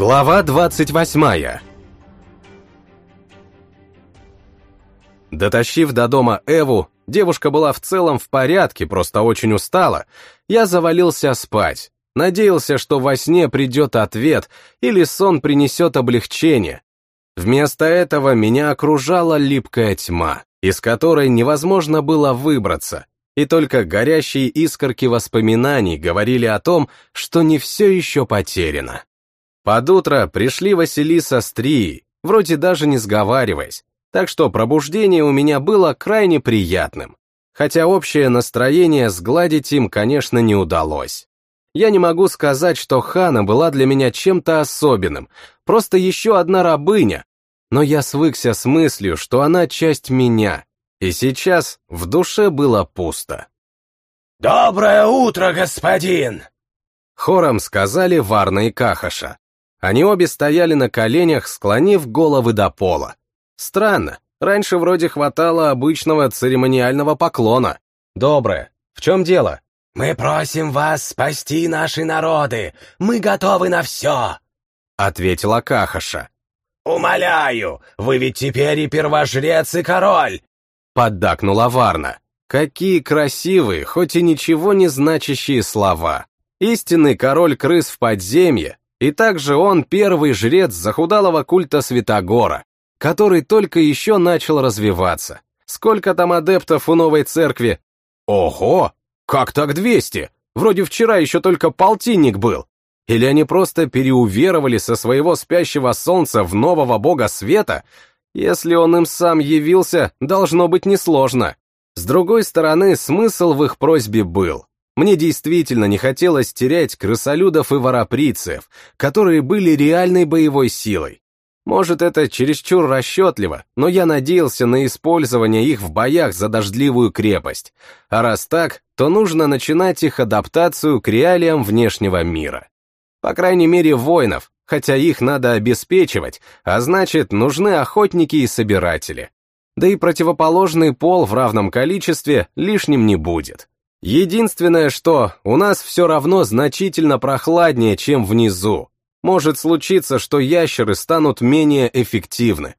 Глава 28 Дотащив до дома Эву, девушка была в целом в порядке, просто очень устала, я завалился спать. Надеялся, что во сне придет ответ или сон принесет облегчение. Вместо этого меня окружала липкая тьма, из которой невозможно было выбраться, и только горящие искорки воспоминаний говорили о том, что не все еще потеряно. Под утро пришли Василиса с Трией, вроде даже не сговариваясь, так что пробуждение у меня было крайне приятным, хотя общее настроение сгладить им, конечно, не удалось. Я не могу сказать, что Хана была для меня чем-то особенным, просто еще одна рабыня, но я свыкся с мыслью, что она часть меня, и сейчас в душе было пусто. «Доброе утро, господин!» Хором сказали Варна и Кахаша. Они обе стояли на коленях, склонив головы до пола. Странно, раньше вроде хватало обычного церемониального поклона. «Доброе. В чем дело?» «Мы просим вас спасти наши народы. Мы готовы на все!» — ответила Кахаша. «Умоляю, вы ведь теперь и первожрец, и король!» — поддакнула Варна. Какие красивые, хоть и ничего не значащие слова. Истинный король крыс в подземье, и также он первый жрец захудалого культа Святогора, который только еще начал развиваться. Сколько там адептов у новой церкви? Ого! Как так 200? Вроде вчера еще только полтинник был. Или они просто переуверовали со своего спящего солнца в нового бога света? Если он им сам явился, должно быть несложно. С другой стороны, смысл в их просьбе был. Мне действительно не хотелось терять крысолюдов и вороприцев, которые были реальной боевой силой. Может, это чересчур расчетливо, но я надеялся на использование их в боях за дождливую крепость. А раз так, то нужно начинать их адаптацию к реалиям внешнего мира. По крайней мере, воинов, хотя их надо обеспечивать, а значит, нужны охотники и собиратели. Да и противоположный пол в равном количестве лишним не будет. Единственное, что у нас все равно значительно прохладнее, чем внизу. Может случиться, что ящеры станут менее эффективны.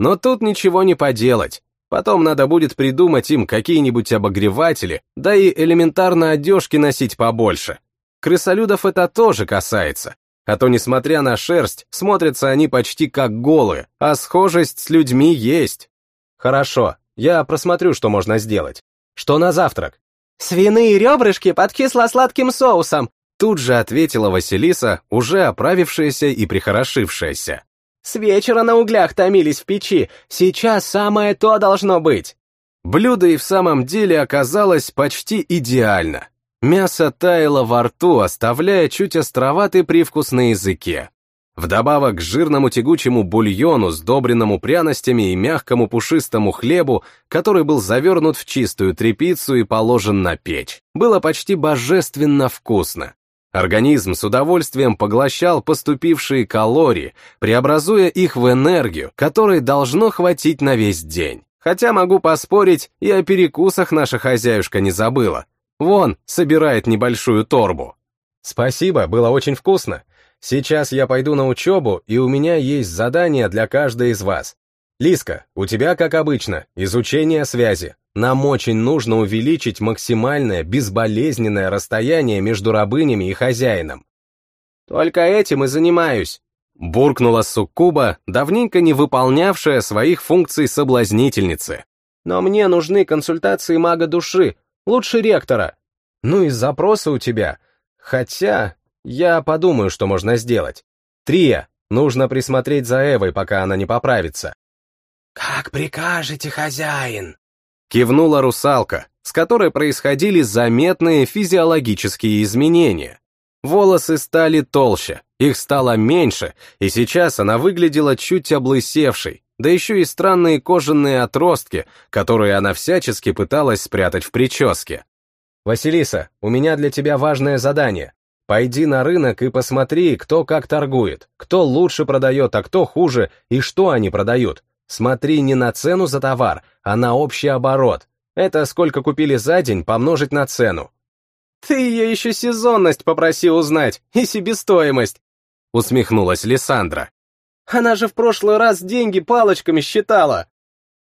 Но тут ничего не поделать. Потом надо будет придумать им какие-нибудь обогреватели, да и элементарно одежки носить побольше. Крысолюдов это тоже касается. А то, несмотря на шерсть, смотрятся они почти как голые, а схожесть с людьми есть. Хорошо, я просмотрю, что можно сделать. Что на завтрак? «Свиные ребрышки под кисло-сладким соусом!» Тут же ответила Василиса, уже оправившаяся и прихорошившаяся. «С вечера на углях томились в печи, сейчас самое то должно быть!» Блюдо и в самом деле оказалось почти идеально. Мясо таяло во рту, оставляя чуть островатый привкус на языке. Вдобавок к жирному тягучему бульону, сдобренному пряностями и мягкому пушистому хлебу, который был завернут в чистую тряпицу и положен на печь, было почти божественно вкусно. Организм с удовольствием поглощал поступившие калории, преобразуя их в энергию, которой должно хватить на весь день. Хотя могу поспорить, и о перекусах наша хозяюшка не забыла. Вон, собирает небольшую торбу. Спасибо, было очень вкусно. Сейчас я пойду на учебу, и у меня есть задание для каждой из вас. Лиска, у тебя, как обычно, изучение связи. Нам очень нужно увеличить максимальное безболезненное расстояние между рабынями и хозяином. Только этим и занимаюсь. Буркнула суккуба, давненько не выполнявшая своих функций соблазнительницы. Но мне нужны консультации мага души, лучше ректора. Ну и запросы у тебя. Хотя, я подумаю, что можно сделать. Трия, нужно присмотреть за Эвой, пока она не поправится. «Как прикажете, хозяин?» Кивнула русалка, с которой происходили заметные физиологические изменения. Волосы стали толще, их стало меньше, и сейчас она выглядела чуть облысевшей, да еще и странные кожаные отростки, которые она всячески пыталась спрятать в прическе. «Василиса, у меня для тебя важное задание. Пойди на рынок и посмотри, кто как торгует, кто лучше продает, а кто хуже, и что они продают. Смотри не на цену за товар, а на общий оборот. Это сколько купили за день помножить на цену. Ты ее еще сезонность попроси узнать и себестоимость. усмехнулась Лиссандра. Она же в прошлый раз деньги палочками считала.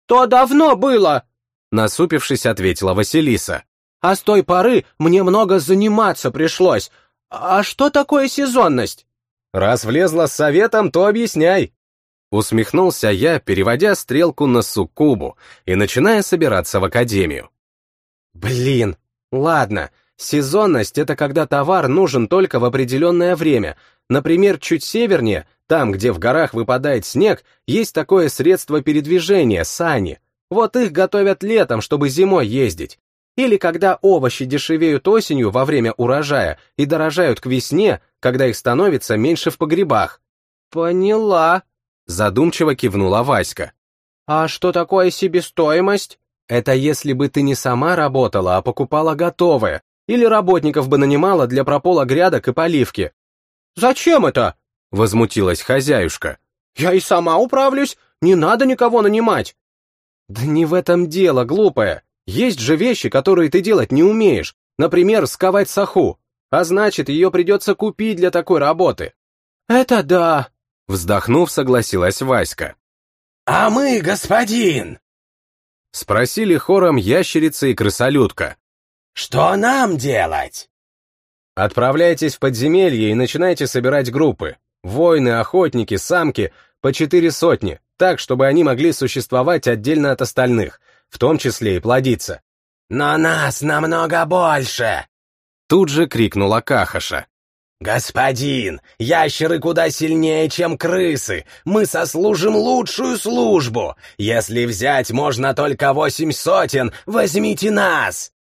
То давно было, насупившись, ответила Василиса. А с той поры мне много заниматься пришлось. А что такое сезонность? Раз влезла с советом, то объясняй. Усмехнулся я, переводя стрелку на суккубу и начиная собираться в академию. Блин, ладно, сезонность — это когда товар нужен только в определенное время. Например, чуть севернее, там, где в горах выпадает снег, есть такое средство передвижения — сани. Вот их готовят летом, чтобы зимой ездить. Или когда овощи дешевеют осенью во время урожая и дорожают к весне, когда их становится меньше в погребах. Поняла, задумчиво кивнула Васька. А что такое себестоимость? Это если бы ты не сама работала, а покупала готовое, или работников бы нанимала для пропола грядок и поливки. Зачем это? Возмутилась хозяюшка. Я и сама управлюсь, не надо никого нанимать. Да не в этом дело, глупая. Есть же вещи, которые ты делать не умеешь. Например, сковать саху. А значит, ее придется купить для такой работы. Это да. Вздохнув, согласилась Васька. А мы, господин? Спросили хором ящерица и крысолютка. Что нам делать? Отправляйтесь в подземелье и начинайте собирать группы. Воины, охотники, самки, по четыре сотни, так, чтобы они могли существовать отдельно от остальных, в том числе и плодиться. «Но нас намного больше!» Тут же крикнула Кахаша. «Господин, ящеры куда сильнее, чем крысы. Мы сослужим лучшую службу. Если взять можно только восемь сотен, возьмите нас!»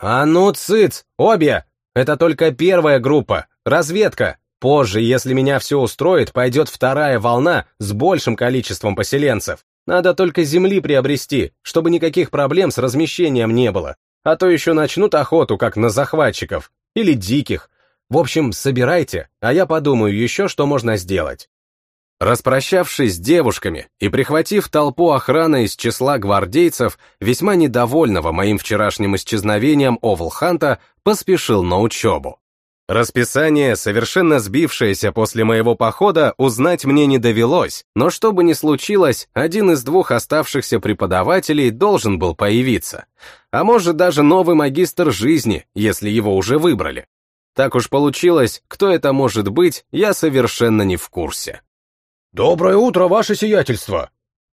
«А ну, цыц, обе! Это только первая группа, разведка. Позже, если меня все устроит, пойдет вторая волна с большим количеством поселенцев. Надо только земли приобрести, чтобы никаких проблем с размещением не было. А то еще начнут охоту, как на захватчиков. Или диких. В общем, собирайте, а я подумаю еще, что можно сделать. Распрощавшись с девушками и прихватив толпу охраны из числа гвардейцев, весьма недовольного моим вчерашним исчезновением Овлханта, поспешил на учебу. Расписание, совершенно сбившееся после моего похода, узнать мне не довелось, но что бы ни случилось, один из двух оставшихся преподавателей должен был появиться. А может даже новый магистр жизни, если его уже выбрали. Так уж получилось, кто это может быть, я совершенно не в курсе. «Доброе утро, ваше сиятельство!»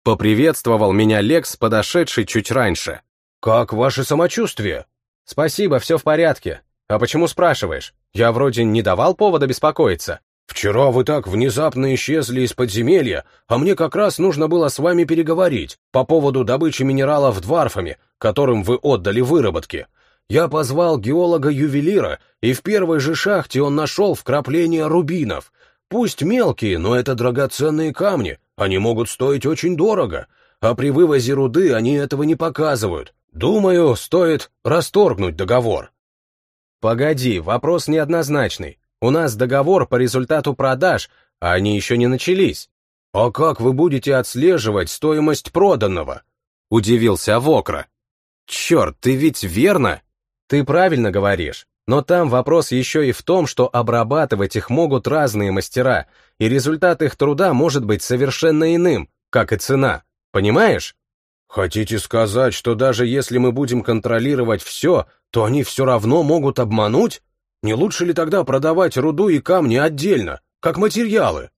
Поприветствовал меня Лекс, подошедший чуть раньше. «Как ваше самочувствие?» «Спасибо, все в порядке. А почему спрашиваешь? Я вроде не давал повода беспокоиться. Вчера вы так внезапно исчезли из подземелья, а мне как раз нужно было с вами переговорить по поводу добычи минералов дварфами, которым вы отдали выработки. Я позвал геолога-ювелира, и в первой же шахте он нашел вкрапления рубинов. Пусть мелкие, но это драгоценные камни, они могут стоить очень дорого, а при вывозе руды они этого не показывают. Думаю, стоит расторгнуть договор. Погоди, вопрос неоднозначный. У нас договор по результату продаж, а они еще не начались. А как вы будете отслеживать стоимость проданного? Удивился Вокра. Черт, ты ведь верно? Ты правильно говоришь. Но там вопрос еще и в том, что обрабатывать их могут разные мастера, и результат их труда может быть совершенно иным, как и цена. Понимаешь? Хотите сказать, что даже если мы будем контролировать все, то они все равно могут обмануть? Не лучше ли тогда продавать руду и камни отдельно, как материалы?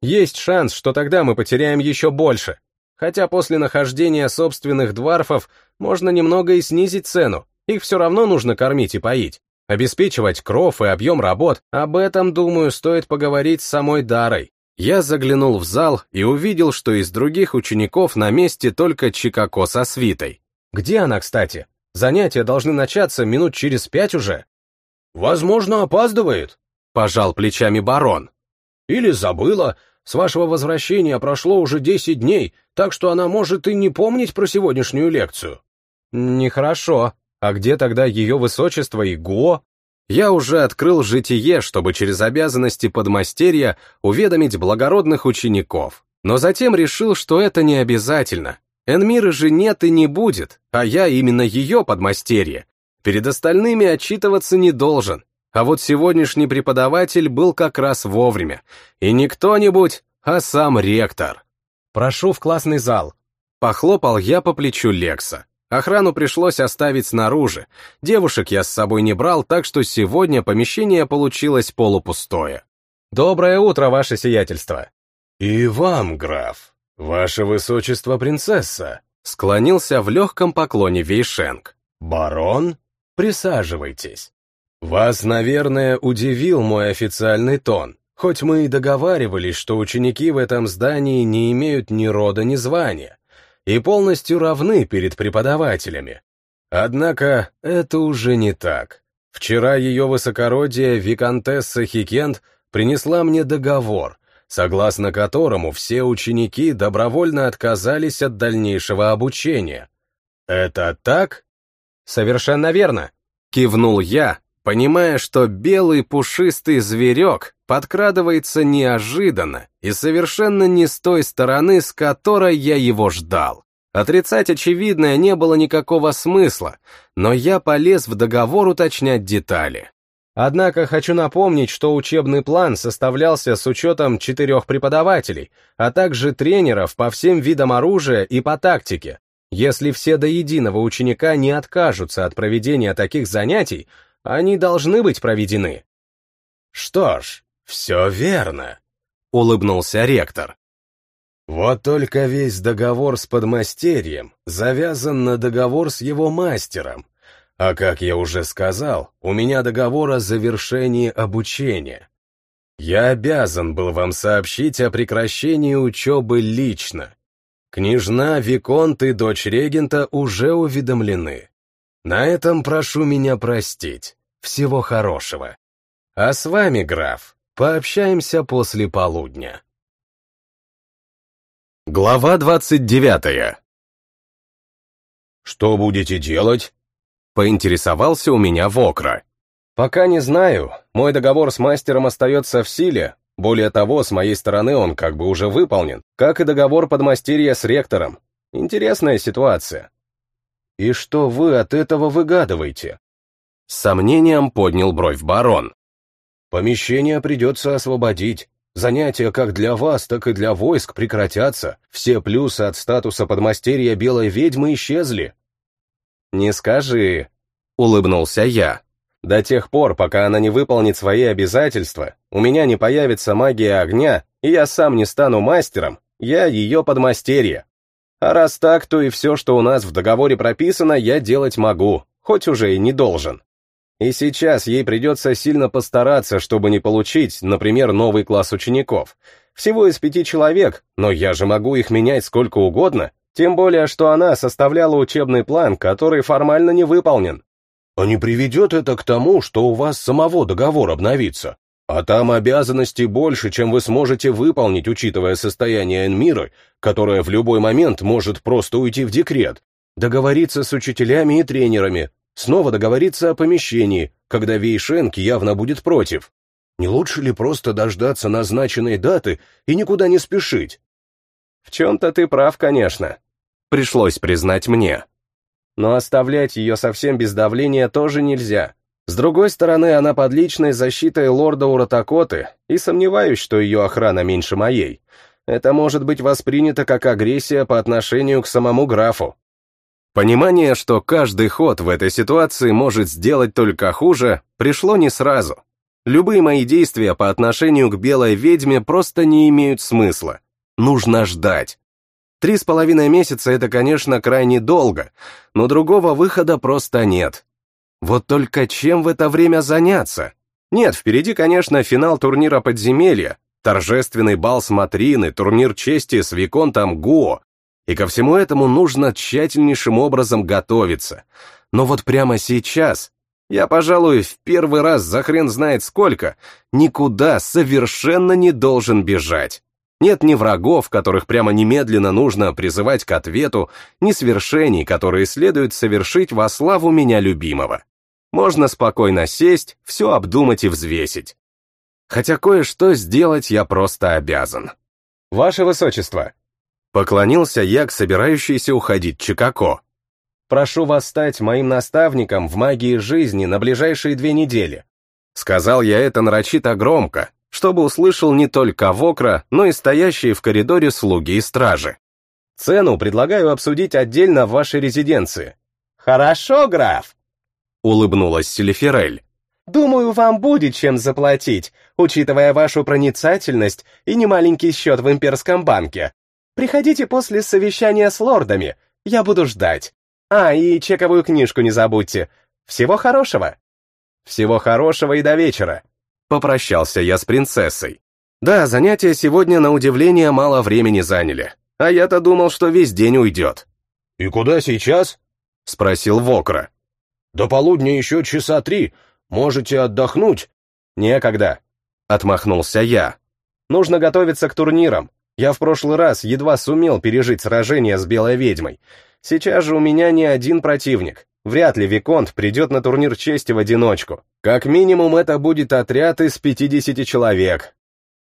Есть шанс, что тогда мы потеряем еще больше. Хотя после нахождения собственных дварфов можно немного и снизить цену, их все равно нужно кормить и поить. Обеспечивать кров и объем работ, об этом, думаю, стоит поговорить с самой Дарой. Я заглянул в зал и увидел, что из других учеников на месте только Чикако со свитой. Где она, кстати? Занятия должны начаться минут через пять уже. Возможно, опаздывает, пожал плечами барон. Или забыла. С вашего возвращения прошло уже десять дней, так что она может и не помнить про сегодняшнюю лекцию. Нехорошо. А где тогда ее высочество и Го? Я уже открыл житие, чтобы через обязанности подмастерья уведомить благородных учеников. Но затем решил, что это не обязательно. Энмиры же нет и не будет, а я именно ее подмастерье. Перед остальными отчитываться не должен. а вот сегодняшний преподаватель был как раз вовремя. И не кто-нибудь, а сам ректор. «Прошу в классный зал». Похлопал я по плечу Лекса. Охрану пришлось оставить снаружи. Девушек я с собой не брал, так что сегодня помещение получилось полупустое. «Доброе утро, ваше сиятельство!» «И вам, граф, ваше высочество принцесса!» Склонился в легком поклоне Вейшенг. «Барон, присаживайтесь». Вас, наверное, удивил мой официальный тон, хоть мы и договаривались, что ученики в этом здании не имеют ни рода, ни звания и полностью равны перед преподавателями. Однако это уже не так. Вчера ее высокородие Викантесса Хикент принесла мне договор, согласно которому все ученики добровольно отказались от дальнейшего обучения. Это так? Совершенно верно, кивнул я, понимая, что белый пушистый зверек подкрадывается неожиданно и совершенно не с той стороны, с которой я его ждал. Отрицать очевидное не было никакого смысла, но я полез в договор уточнять детали. Однако хочу напомнить, что учебный план составлялся с учетом четырех преподавателей, а также тренеров по всем видам оружия и по тактике. Если все до единого ученика не откажутся от проведения таких занятий, они должны быть проведены. Что ж, все верно, улыбнулся ректор. Вот только весь договор с подмастерьем завязан на договор с его мастером. А как я уже сказал, у меня договор о завершении обучения. Я обязан был вам сообщить о прекращении учебы лично. Княжна, Виконт и дочь регента уже уведомлены. На этом прошу меня простить. Всего хорошего. А с вами, граф, пообщаемся после полудня. Глава двадцать девятая. «Что будете делать?» — поинтересовался у меня Вокра. «Пока не знаю. Мой договор с мастером остается в силе. Более того, с моей стороны он как бы уже выполнен, как и договор подмастерья с ректором. Интересная ситуация. И что вы от этого выгадываете? С сомнением поднял бровь барон. Помещение придется освободить. Занятия как для вас, так и для войск прекратятся. Все плюсы от статуса подмастерья белой ведьмы исчезли. Не скажи, улыбнулся я. До тех пор, пока она не выполнит свои обязательства, у меня не появится магия огня, и я сам не стану мастером, я ее подмастерье. А раз так, то и все, что у нас в договоре прописано, я делать могу, хоть уже и не должен. И сейчас ей придется сильно постараться, чтобы не получить, например, новый класс учеников. Всего из пяти человек, но я же могу их менять сколько угодно, тем более, что она составляла учебный план, который формально не выполнен. А не приведет это к тому, что у вас самого договор обновится? А там обязанностей больше, чем вы сможете выполнить, учитывая состояние Энмира, которое в любой момент может просто уйти в декрет. Договориться с учителями и тренерами, снова договориться о помещении, когда Вейшенк явно будет против. Не лучше ли просто дождаться назначенной даты и никуда не спешить? В чем-то ты прав, конечно. Пришлось признать мне. Но оставлять ее совсем без давления тоже нельзя. С другой стороны, она под личной защитой лорда Уратакоты, и сомневаюсь, что ее охрана меньше моей. Это может быть воспринято как агрессия по отношению к самому графу. Понимание, что каждый ход в этой ситуации может сделать только хуже, пришло не сразу. Любые мои действия по отношению к белой ведьме просто не имеют смысла. Нужно ждать. Три с половиной месяца — это, конечно, крайне долго, но другого выхода просто нет. Вот только чем в это время заняться? Нет, впереди, конечно, финал турнира подземелья, торжественный бал смотрины, турнир чести с Виконтом Гуо. И ко всему этому нужно тщательнейшим образом готовиться. Но вот прямо сейчас, я, пожалуй, в первый раз за хрен знает сколько, никуда совершенно не должен бежать. Нет ни врагов, которых прямо немедленно нужно призывать к ответу, ни свершений, которые следует совершить во славу меня любимого. Можно спокойно сесть, все обдумать и взвесить. Хотя кое-что сделать я просто обязан. «Ваше Высочество!» Поклонился я к собирающейся уходить Чикако. «Прошу вас стать моим наставником в магии жизни на ближайшие две недели. Сказал я это нарочито громко, чтобы услышал не только Вокра, но и стоящие в коридоре слуги и стражи. Цену предлагаю обсудить отдельно в вашей резиденции. Хорошо, граф, улыбнулась Селиферель. Думаю, вам будет чем заплатить, учитывая вашу проницательность и немаленький счет в имперском банке. Приходите после совещания с лордами, я буду ждать. А, и чековую книжку не забудьте. Всего хорошего. Всего хорошего и до вечера. Попрощался я с принцессой. Да, занятия сегодня, на удивление, мало времени заняли. А я-то думал, что весь день уйдет. «И куда сейчас?» — спросил Вокра. «До полудня еще часа три. Можете отдохнуть?» «Некогда», — отмахнулся я. «Нужно готовиться к турнирам. Я в прошлый раз едва сумел пережить сражение с белой ведьмой. Сейчас же у меня не один противник. Вряд ли Виконт придет на турнир чести в одиночку. Как минимум это будет отряд из 50 человек.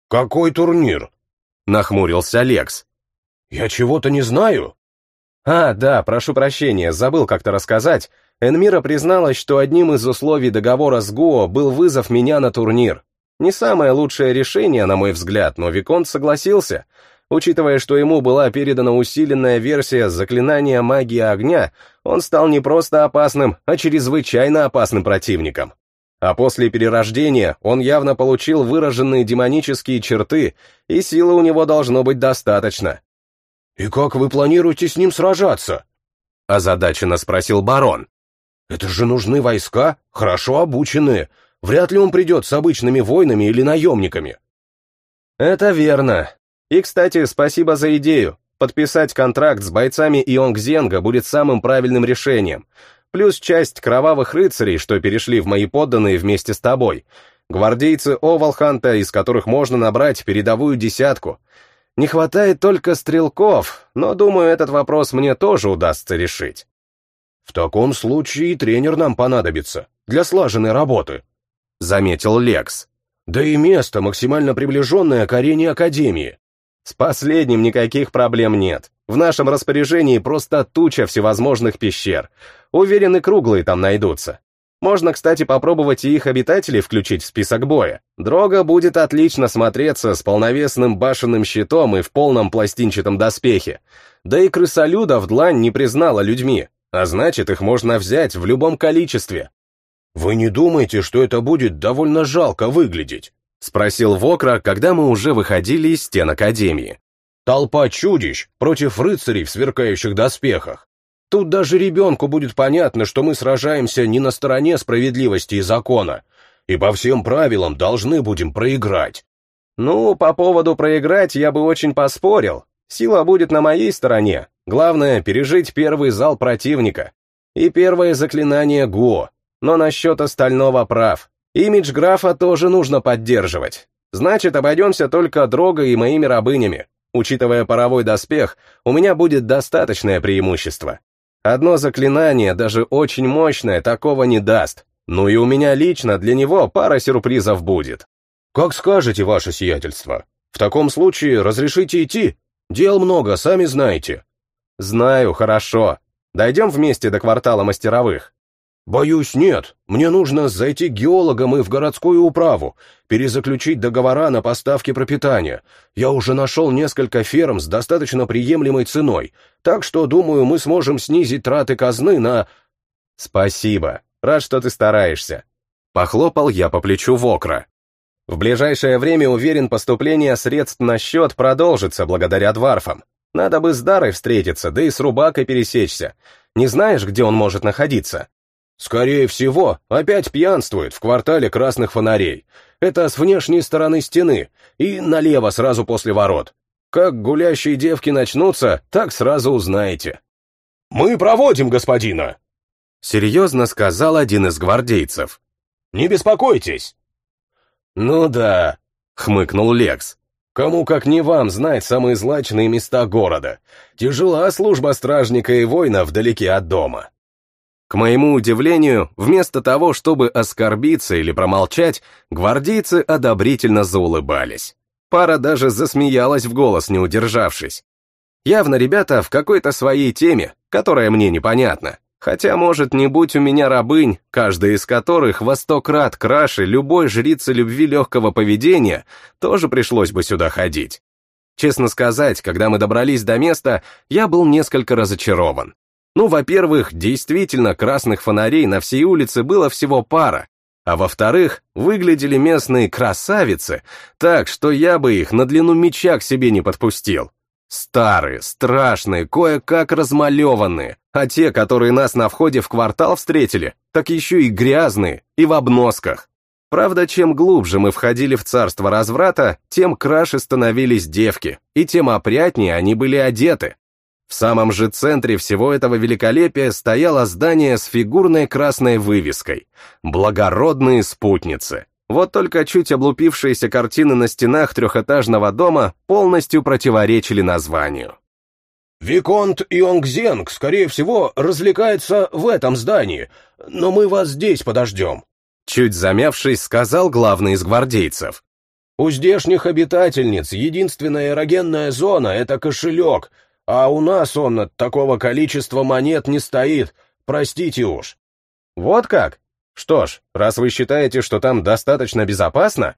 «Какой турнир?» — нахмурился Лекс. «Я чего-то не знаю». «А, да, прошу прощения, забыл как-то рассказать. Энмира призналась, что одним из условий договора с Гуо был вызов меня на турнир. Не самое лучшее решение, на мой взгляд, но Виконт согласился. Учитывая, что ему была передана усиленная версия заклинания магии огня, он стал не просто опасным, а чрезвычайно опасным противником. А после перерождения он явно получил выраженные демонические черты, и силы у него должно быть достаточно. «И как вы планируете с ним сражаться?» озадаченно спросил барон. «Это же нужны войска, хорошо обученные, Вряд ли он придет с обычными воинами или наемниками. Это верно. И, кстати, спасибо за идею. Подписать контракт с бойцами Ионгзенга будет самым правильным решением. Плюс часть кровавых рыцарей, что перешли в мои подданные вместе с тобой. Гвардейцы Овалханта, из которых можно набрать передовую десятку. Не хватает только стрелков, но, думаю, этот вопрос мне тоже удастся решить. В таком случае и тренер нам понадобится для слаженной работы, заметил Лекс. Да и место, максимально приближенное к арене Академии. С последним никаких проблем нет. В нашем распоряжении просто туча всевозможных пещер. Уверен, и круглые там найдутся. Можно, кстати, попробовать и их обитателей включить в список боя. Дрога будет отлично смотреться с полновесным башенным щитом и в полном пластинчатом доспехе. Да и крысолюда в длань не признала людьми, а значит, их можно взять в любом количестве. «Вы не думаете, что это будет довольно жалко выглядеть?» — спросил Вокра, когда мы уже выходили из стен Академии. «Толпа чудищ против рыцарей в сверкающих доспехах. Тут даже ребенку будет понятно, что мы сражаемся не на стороне справедливости и закона, и по всем правилам должны будем проиграть». «Ну, по поводу проиграть я бы очень поспорил. Сила будет на моей стороне. Главное — пережить первый зал противника. И первое заклинание Гуо, но насчет остального прав. Имидж графа тоже нужно поддерживать. Значит, обойдемся только дрогой и моими рабынями. Учитывая паровой доспех, у меня будет достаточное преимущество. Одно заклинание, даже очень мощное, такого не даст. Ну и у меня лично для него пара сюрпризов будет. Как скажете, ваше сиятельство. В таком случае разрешите идти. Дел много, сами знаете. Знаю, хорошо. Дойдем вместе до квартала мастеровых. «Боюсь, нет. Мне нужно зайти к геологам и в городскую управу, перезаключить договора на поставки пропитания. Я уже нашел несколько ферм с достаточно приемлемой ценой, так что, думаю, мы сможем снизить траты казны на...» «Спасибо. Рад, что ты стараешься». Похлопал я по плечу Вокра. В ближайшее время, уверен, поступление средств на счет продолжится благодаря дварфам. Надо бы с Дарой встретиться, да и с Рубакой пересечься. Не знаешь, где он может находиться? Скорее всего, опять пьянствует в квартале красных фонарей. Это с внешней стороны стены и налево сразу после ворот. Как гулящие девки начнутся, так сразу узнаете. «Мы проводим господина!» Серьезно сказал один из гвардейцев. «Не беспокойтесь!» «Ну да», — хмыкнул Лекс. «Кому как не вам знать самые злачные места города. Тяжела служба стражника и воина вдалеке от дома». К моему удивлению, вместо того, чтобы оскорбиться или промолчать, гвардейцы одобрительно заулыбались. Пара даже засмеялась в голос, не удержавшись. Явно ребята в какой-то своей теме, которая мне непонятна. Хотя, может, не будь у меня рабынь, каждая из которых во сто крат краше любой жрицы любви легкого поведения, тоже пришлось бы сюда ходить. Честно сказать, когда мы добрались до места, я был несколько разочарован. Ну, во-первых, действительно, красных фонарей на всей улице было всего пара, а во-вторых, выглядели местные красавицы так, что я бы их на длину меча к себе не подпустил. Старые, страшные, кое-как размалеванные, а те, которые нас на входе в квартал встретили, так еще и грязные, и в обносках. Правда, чем глубже мы входили в царство разврата, тем краше становились девки, и тем опрятнее они были одеты. В самом же центре всего этого великолепия стояло здание с фигурной красной вывеской «Благородные спутницы». Вот только чуть облупившиеся картины на стенах трехэтажного дома полностью противоречили названию. «Виконт Ионгзенг, скорее всего, развлекается в этом здании, но мы вас здесь подождем», чуть замявшись, сказал главный из гвардейцев. «У здешних обитательниц единственная эрогенная зона — это кошелек, а у нас он от такого количества монет не стоит, простите уж». «Вот как? Что ж, раз вы считаете, что там достаточно безопасно,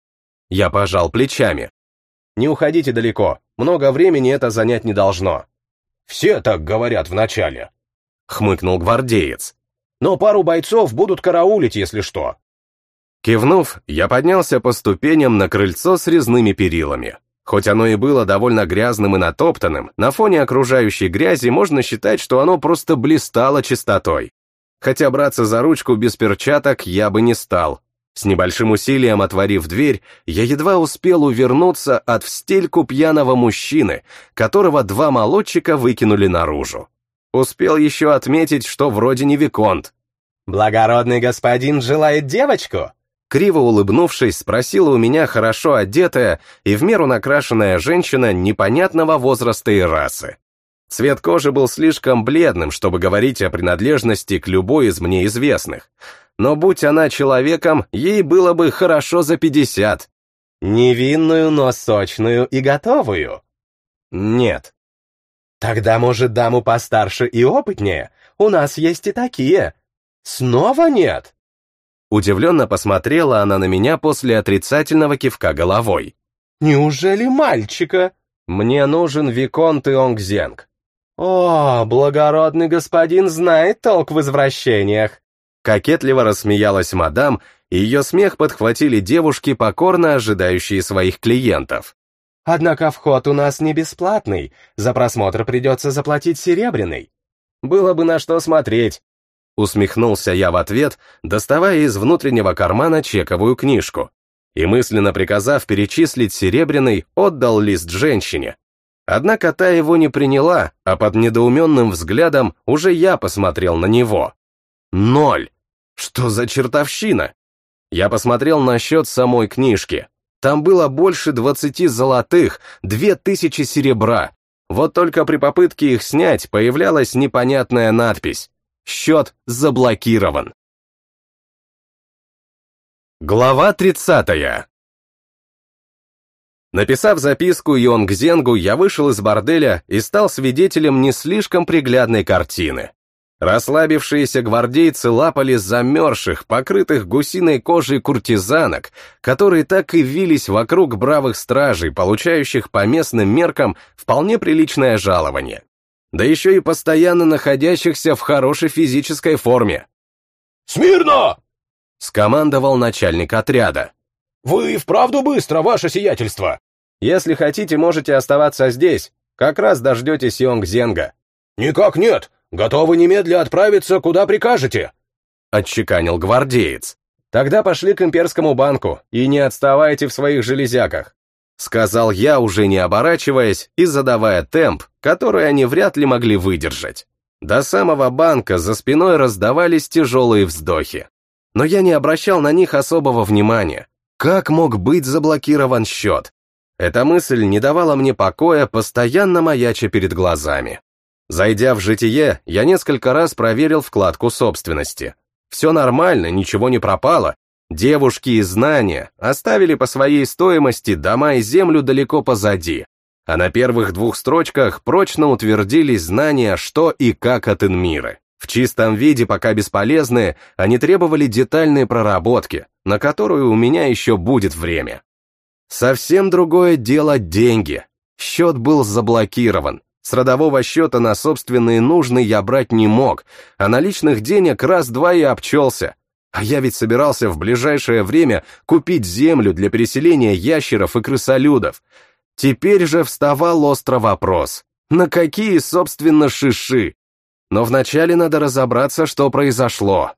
я пожал плечами. Не уходите далеко, много времени это занять не должно. Все так говорят вначале. Хмыкнул гвардеец. Но пару бойцов будут караулить, если что. Кивнув, я поднялся по ступеням на крыльцо с резными перилами. Хоть оно и было довольно грязным и натоптанным, на фоне окружающей грязи можно считать, что оно просто блистало чистотой хотя браться за ручку без перчаток я бы не стал. С небольшим усилием отворив дверь, я едва успел увернуться от в стельку пьяного мужчины, которого два молодчика выкинули наружу. Успел еще отметить, что вроде не Виконт. «Благородный господин желает девочку?» Криво улыбнувшись, спросила у меня хорошо одетая и в меру накрашенная женщина непонятного возраста и расы. Цвет кожи был слишком бледным, чтобы говорить о принадлежности к любой из мне известных. Но будь она человеком, ей было бы хорошо за пятьдесят. Невинную, но сочную и готовую. Нет. Тогда, может, даму постарше и опытнее? У нас есть и такие. Снова нет? Удивленно посмотрела она на меня после отрицательного кивка головой. Неужели мальчика? Мне нужен Виконт Ионгзенг. «О, благородный господин знает толк в извращениях!» Кокетливо рассмеялась мадам, и ее смех подхватили девушки, покорно ожидающие своих клиентов. «Однако вход у нас не бесплатный, за просмотр придется заплатить серебряный». «Было бы на что смотреть», — усмехнулся я в ответ, доставая из внутреннего кармана чековую книжку, и мысленно приказав перечислить серебряный, отдал лист женщине. Однако та его не приняла, а под недоуменным взглядом уже я посмотрел на него. Ноль! Что за чертовщина? Я посмотрел на счет самой книжки. Там было больше двадцати золотых, две тысячи серебра. Вот только при попытке их снять появлялась непонятная надпись. Счет заблокирован. Глава тридцатая. Написав записку Йонг Зенгу, я вышел из борделя и стал свидетелем не слишком приглядной картины. Расслабившиеся гвардейцы лапали замерзших, покрытых гусиной кожей куртизанок, которые так и вились вокруг бравых стражей, получающих по местным меркам вполне приличное жалование. Да еще и постоянно находящихся в хорошей физической форме. «Смирно!» — скомандовал начальник отряда. «Вы вправду быстро, ваше сиятельство!» «Если хотите, можете оставаться здесь. Как раз дождетесь Йонг Зенга». «Никак нет. Готовы немедля отправиться, куда прикажете», — отчеканил гвардеец. «Тогда пошли к имперскому банку и не отставайте в своих железяках», — сказал я, уже не оборачиваясь и задавая темп, который они вряд ли могли выдержать. До самого банка за спиной раздавались тяжелые вздохи. Но я не обращал на них особого внимания. Как мог быть заблокирован счет? Эта мысль не давала мне покоя, постоянно маяча перед глазами. Зайдя в житие, я несколько раз проверил вкладку собственности. Все нормально, ничего не пропало. Девушки и знания оставили по своей стоимости дома и землю далеко позади. А на первых двух строчках прочно утвердились знания, что и как от Инмиры. В чистом виде, пока бесполезные, они требовали детальной проработки, на которую у меня еще будет время. Совсем другое дело деньги. Счет был заблокирован. С родового счета на собственные нужные я брать не мог, а наличных денег раз-два и обчелся. А я ведь собирался в ближайшее время купить землю для переселения ящеров и крысолюдов. Теперь же вставал острый вопрос. На какие, собственно, шиши? Но вначале надо разобраться, что произошло.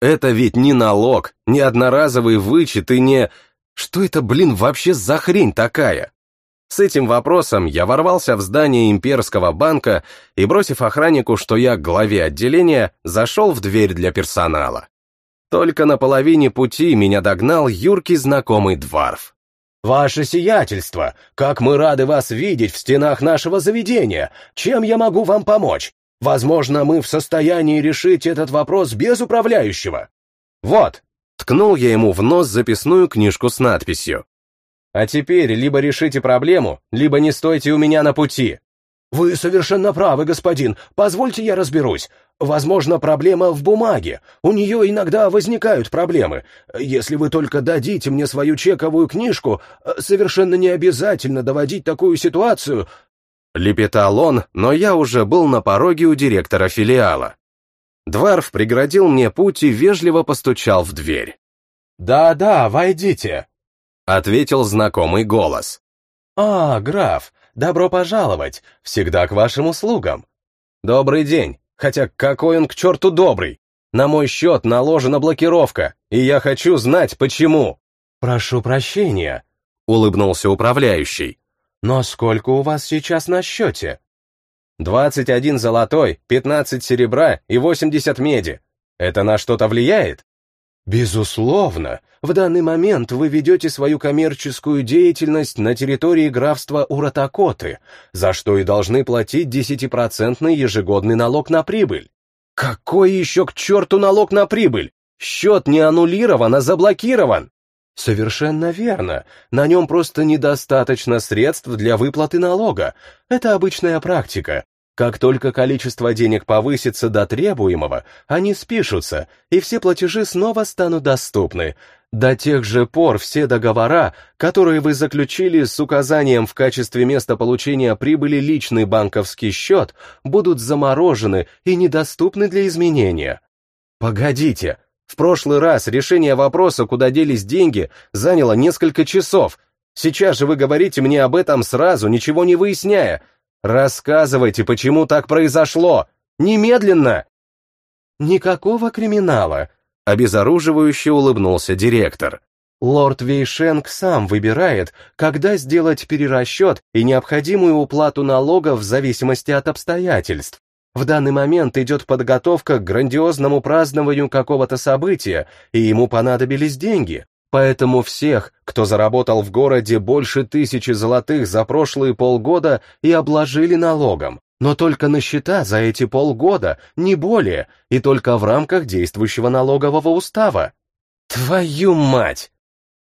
Это ведь не налог, не одноразовый вычет и не... Что это, блин, вообще за хрень такая? С этим вопросом я ворвался в здание имперского банка и, бросив охраннику, что я главе отделения, зашел в дверь для персонала. Только на половине пути меня догнал юркий знакомый дворф. «Ваше сиятельство, как мы рады вас видеть в стенах нашего заведения! Чем я могу вам помочь? Возможно, мы в состоянии решить этот вопрос без управляющего. Вот, ткнул я ему в нос записную книжку с надписью. А теперь либо решите проблему, либо не стойте у меня на пути. Вы совершенно правы, господин. Позвольте я разберусь. Возможно, проблема в бумаге. У нее иногда возникают проблемы. Если вы только дадите мне свою чековую книжку, совершенно не обязательно доводить такую ситуацию Лепетал он, но я уже был на пороге у директора филиала. Дварф преградил мне путь и вежливо постучал в дверь. «Да-да, войдите», — ответил знакомый голос. «А, граф, добро пожаловать, всегда к вашим услугам». «Добрый день, хотя какой он к черту добрый? На мой счет наложена блокировка, и я хочу знать, почему». «Прошу прощения», — улыбнулся управляющий. «Но сколько у вас сейчас на счете?» «Двадцать один золотой, пятнадцать серебра и восемьдесят меди. Это на что-то влияет?» «Безусловно. В данный момент вы ведете свою коммерческую деятельность на территории графства Уратакоты, за что и должны платить десятипроцентный ежегодный налог на прибыль». «Какой еще к черту налог на прибыль? Счет не аннулирован, а заблокирован!» Совершенно верно. На нем просто недостаточно средств для выплаты налога. Это обычная практика. Как только количество денег повысится до требуемого, они спишутся, и все платежи снова станут доступны. До тех же пор все договора, которые вы заключили с указанием в качестве места получения прибыли личный банковский счет, будут заморожены и недоступны для изменения. Погодите, в прошлый раз решение вопроса, куда делись деньги, заняло несколько часов. Сейчас же вы говорите мне об этом сразу, ничего не выясняя. Рассказывайте, почему так произошло. Немедленно!» «Никакого криминала», — обезоруживающе улыбнулся директор. Лорд Вейшенг сам выбирает, когда сделать перерасчет и необходимую уплату налогов в зависимости от обстоятельств. В данный момент идет подготовка к грандиозному празднованию какого-то события, и ему понадобились деньги. Поэтому всех, кто заработал в городе больше тысячи золотых за прошлые полгода, и обложили налогом. Но только на счета за эти полгода, не более, и только в рамках действующего налогового устава. Твою мать!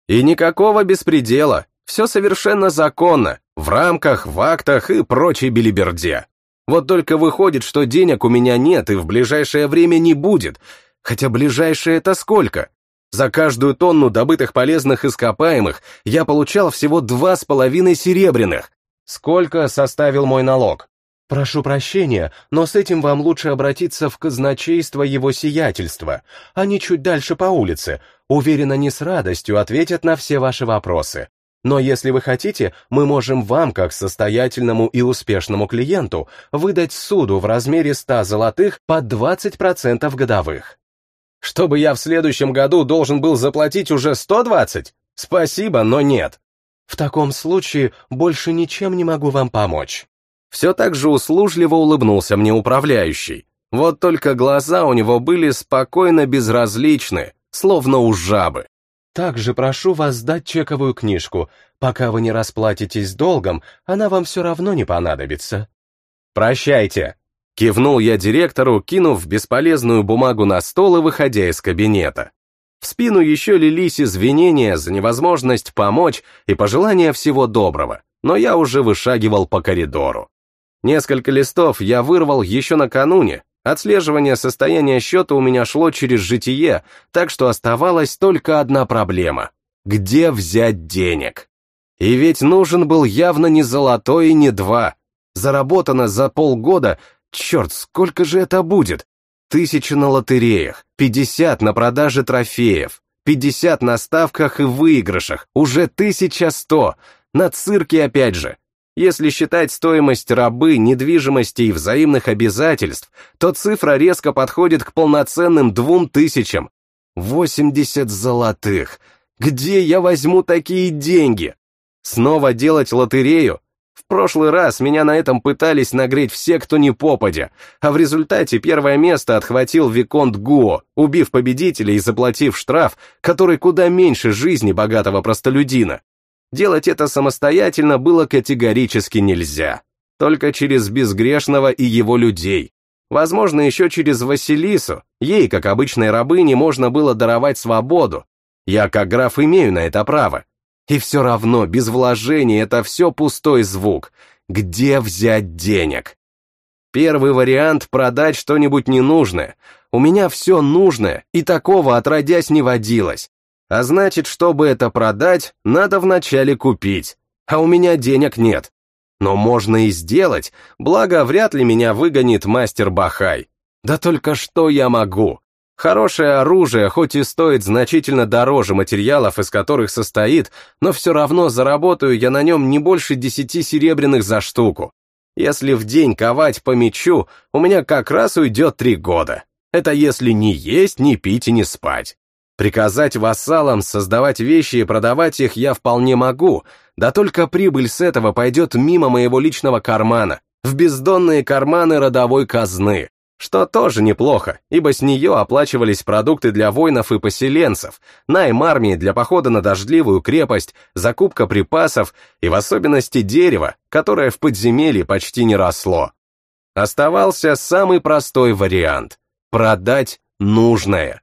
И никакого беспредела, все совершенно законно, в рамках, в актах и прочей белиберде. Вот только выходит, что денег у меня нет и в ближайшее время не будет. Хотя ближайшее это сколько? За каждую тонну добытых полезных ископаемых я получал всего два с половиной серебряных. Сколько составил мой налог? Прошу прощения, но с этим вам лучше обратиться в казначейство его сиятельства. Они чуть дальше по улице. Уверена, не с радостью ответят на все ваши вопросы. Но если вы хотите, мы можем вам, как состоятельному и успешному клиенту, выдать суду в размере 100 золотых под 20% годовых. Чтобы я в следующем году должен был заплатить уже 120? Спасибо, но нет. В таком случае больше ничем не могу вам помочь. Все так же услужливо улыбнулся мне управляющий. Вот только глаза у него были спокойно безразличны, словно у жабы. Также прошу вас сдать чековую книжку. Пока вы не расплатитесь долгом, она вам все равно не понадобится. Прощайте. Кивнул я директору, кинув бесполезную бумагу на стол и выходя из кабинета. В спину еще лились извинения за невозможность помочь и пожелания всего доброго, но я уже вышагивал по коридору. Несколько листов я вырвал еще накануне, Отслеживание состояния счета у меня шло через житие, так что оставалась только одна проблема. Где взять денег? И ведь нужен был явно не золотой и не два. Заработано за полгода, черт, сколько же это будет? Тысяча на лотереях, пятьдесят на продаже трофеев, пятьдесят на ставках и выигрышах, уже тысяча сто. На цирке опять же. Если считать стоимость рабы, недвижимости и взаимных обязательств, то цифра резко подходит к полноценным двум тысячам. Восемьдесят золотых. Где я возьму такие деньги? Снова делать лотерею? В прошлый раз меня на этом пытались нагреть все, кто не попадя, а в результате первое место отхватил Виконт Гуо, убив победителя и заплатив штраф, который куда меньше жизни богатого простолюдина. Делать это самостоятельно было категорически нельзя. Только через безгрешного и его людей. Возможно, еще через Василису. Ей, как обычной рабыне, можно было даровать свободу. Я, как граф, имею на это право. И все равно, без вложений, это все пустой звук. Где взять денег? Первый вариант — продать что-нибудь ненужное. У меня все нужное, и такого отродясь не водилось. А значит, чтобы это продать, надо вначале купить. А у меня денег нет. Но можно и сделать, благо вряд ли меня выгонит мастер Бахай. Да только что я могу? Хорошее оружие, хоть и стоит значительно дороже материалов, из которых состоит, но все равно заработаю я на нем не больше десяти серебряных за штуку. Если в день ковать по мечу, у меня как раз уйдет три года. Это если не есть, не пить и не спать. Приказать вассалам создавать вещи и продавать их я вполне могу, да только прибыль с этого пойдет мимо моего личного кармана, в бездонные карманы родовой казны, что тоже неплохо, ибо с нее оплачивались продукты для воинов и поселенцев, найм армии для похода на дождливую крепость, закупка припасов и в особенности дерева, которое в подземелье почти не росло. Оставался самый простой вариант — продать нужное.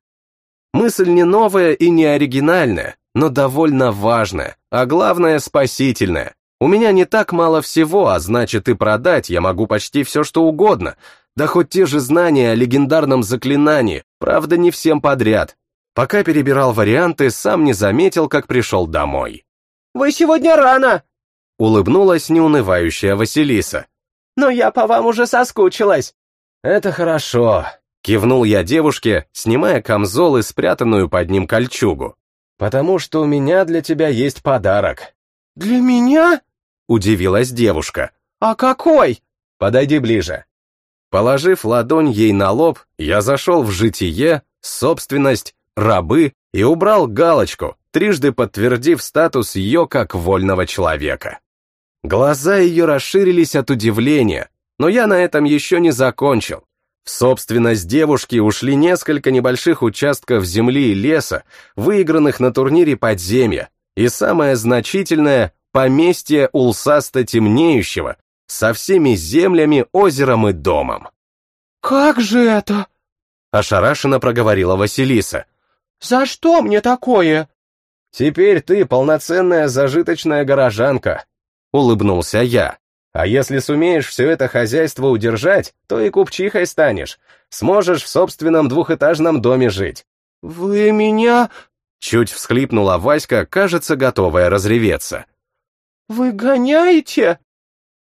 Мысль не новая и не оригинальная, но довольно важная, а главное спасительная. У меня не так мало всего, а значит и продать я могу почти все, что угодно, да хоть те же знания о легендарном заклинании, правда не всем подряд. Пока перебирал варианты, сам не заметил, как пришел домой. «Вы сегодня рано!» — улыбнулась неунывающая Василиса. «Но я по вам уже соскучилась!» «Это хорошо», Кивнул я девушке, снимая камзол и спрятанную под ним кольчугу. «Потому что у меня для тебя есть подарок». «Для меня?» — удивилась девушка. «А какой?» «Подойди ближе». Положив ладонь ей на лоб, я зашел в житие, собственность, рабы и убрал галочку, трижды подтвердив статус ее как вольного человека. Глаза ее расширились от удивления, но я на этом еще не закончил. В собственность девушки ушли несколько небольших участков земли и леса, выигранных на турнире подземья, и самое значительное — поместье Улсаста Темнеющего со всеми землями, озером и домом. «Как же это?» — ошарашенно проговорила Василиса. «За что мне такое?» «Теперь ты полноценная зажиточная горожанка», — улыбнулся я. А если сумеешь все это хозяйство удержать, то и купчихой станешь. Сможешь в собственном двухэтажном доме жить. «Вы меня...» Чуть всхлипнула Васька, кажется, готовая разреветься. «Вы гоняете?»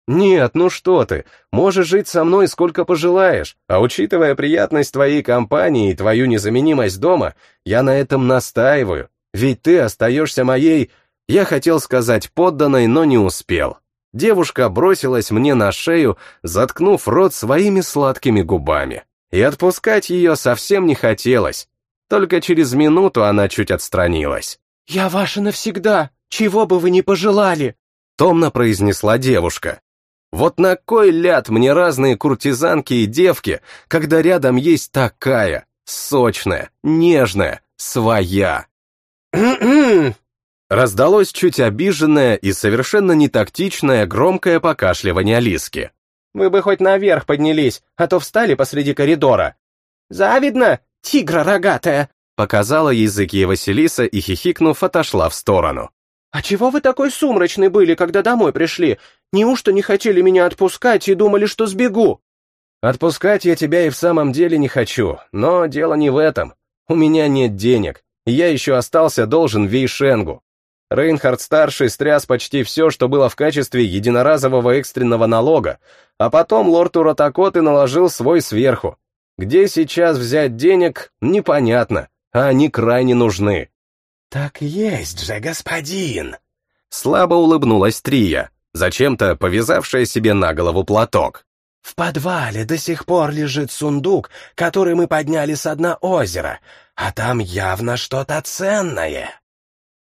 «Нет, ну что ты, можешь жить со мной сколько пожелаешь, а учитывая приятность твоей компании и твою незаменимость дома, я на этом настаиваю, ведь ты остаешься моей...» Я хотел сказать подданной, но не успел. Девушка бросилась мне на шею, заткнув рот своими сладкими губами. И отпускать ее совсем не хотелось. Только через минуту она чуть отстранилась. «Я ваша навсегда, чего бы вы ни пожелали!» Томно произнесла девушка. Вот на кой ляд мне разные куртизанки и девки, когда рядом есть такая, сочная, нежная, своя. Раздалось чуть обиженное и совершенно нетактичное громкое покашливание Лиски. «Вы бы хоть наверх поднялись, а то встали посреди коридора». «Завидно, тигра рогатая!» Показала языки Василиса и, хихикнув, отошла в сторону. «А чего вы такой сумрачный были, когда домой пришли? Неужто не хотели меня отпускать и думали, что сбегу?» Отпускать я тебя и в самом деле не хочу, но дело не в этом. У меня нет денег, и я еще остался должен Вейшенгу. Рейнхард-старший стряс почти все, что было в качестве единоразового экстренного налога, а потом лорд Уратакоты наложил свой сверху. Где сейчас взять денег, непонятно, а они крайне нужны. «Так есть же, господин!» Слабо улыбнулась Трия, зачем-то повязавшая себе на голову платок. «В подвале до сих пор лежит сундук, который мы подняли с дна озера, а там явно что-то ценное».